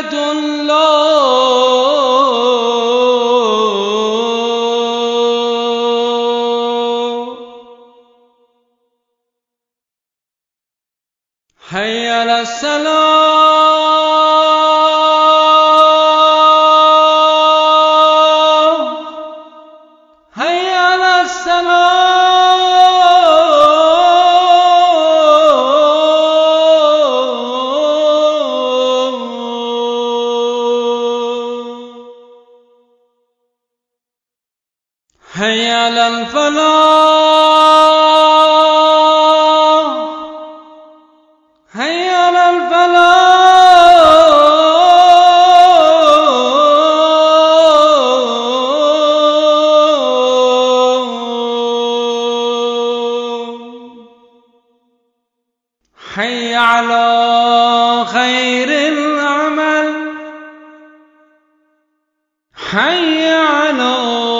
حجة الله. حي على السلام الفلاح حي على الفلاح حي على خير العمل حي على